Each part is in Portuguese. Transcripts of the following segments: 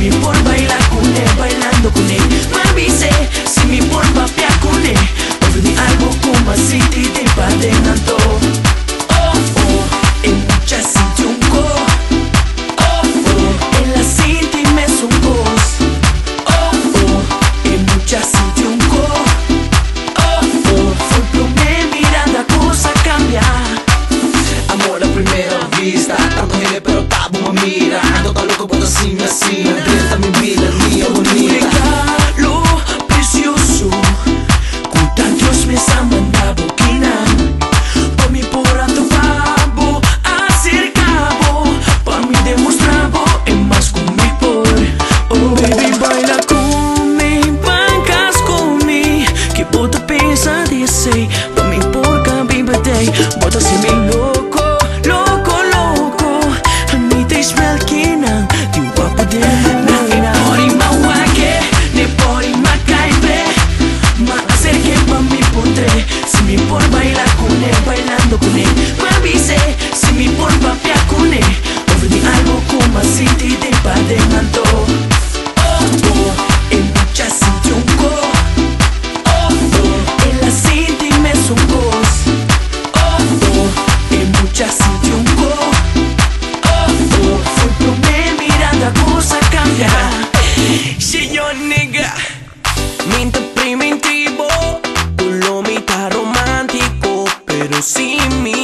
mi porta mira Toca loco pero sin me así Empieza mi vida, mía bonita Regalo precioso Cuánta Dios me ha mandado Quina Por mi por a tu favor Acercabo Para mi demostrabo Es más con mi por Oh baby baila con me Bancas con me Que bota pesa 16 Para mi por cada baby day Bota sin mi sin mí.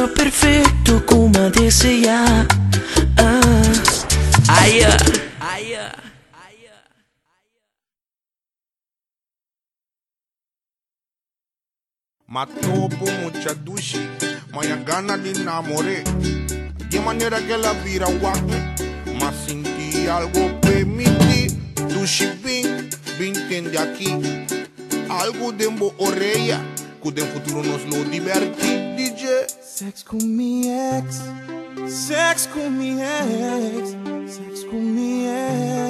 faccio perfetto come te sei ah. Aia, ah. aia ah. Matopo muchadushi, manha gana de namoré De maneira que ela vira o acne Mas senti algo permitir. Dushi vim, vim tende aqui Algo dembo oreia, orelha Que de futuro nos lo divertir Sex with mi ex, sex with mi ex, sex with mi ex.